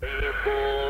Therefore,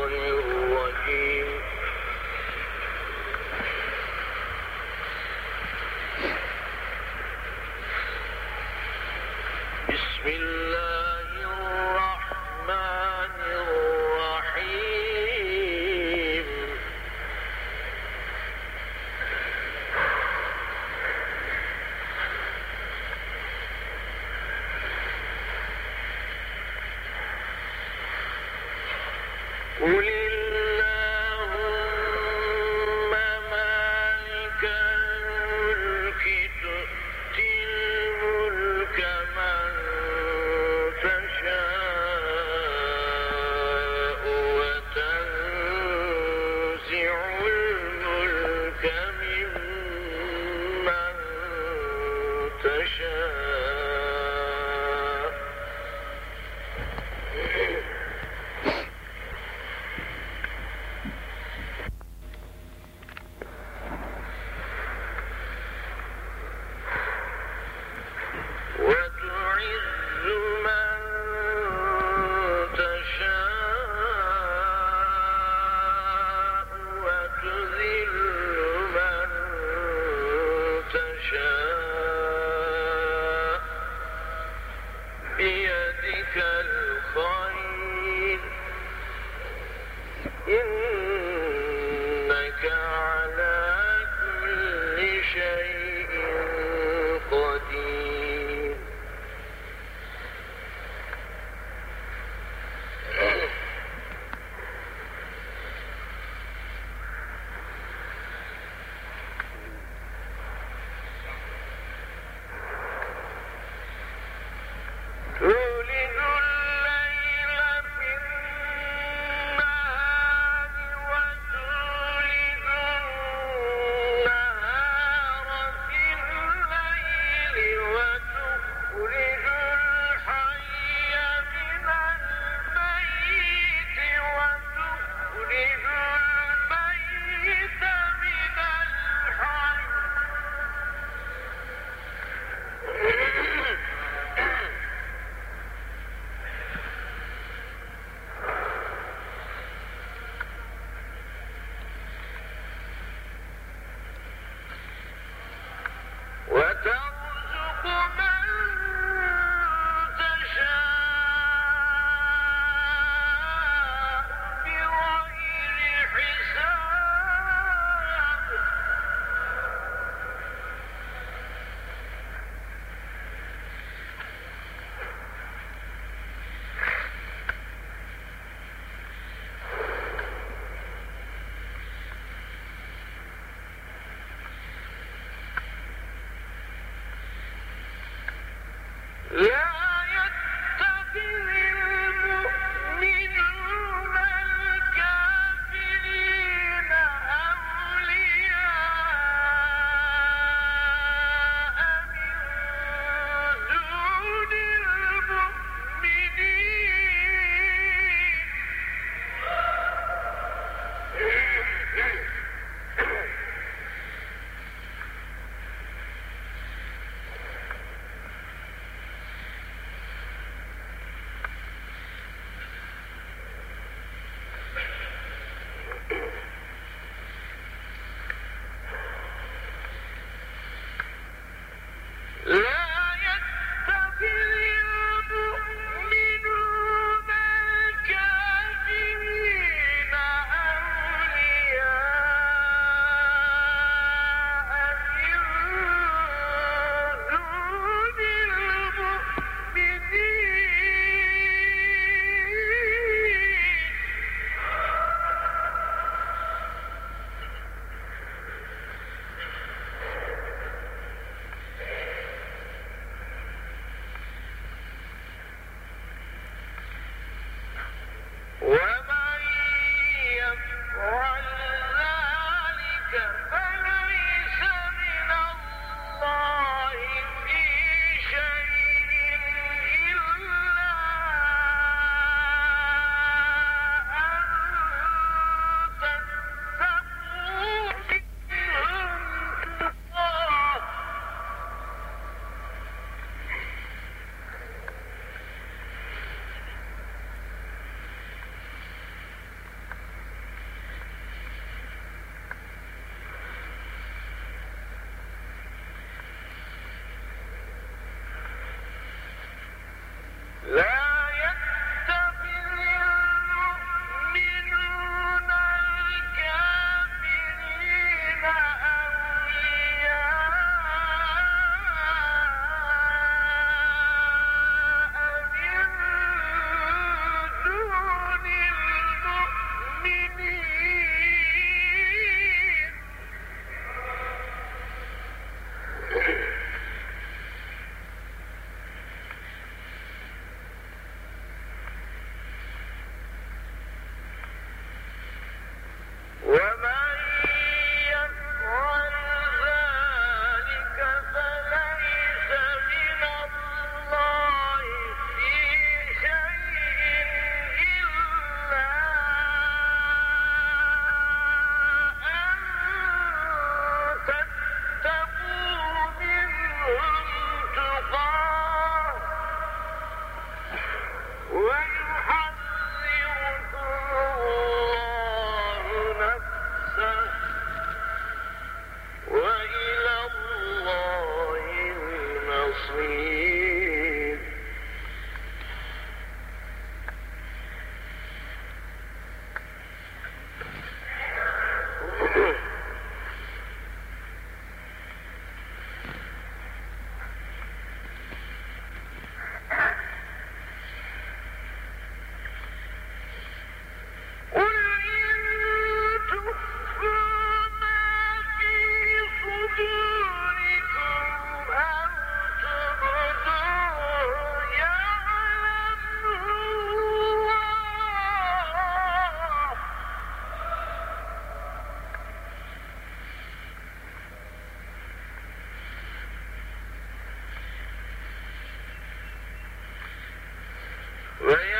بيدك الخير. Yeah! William?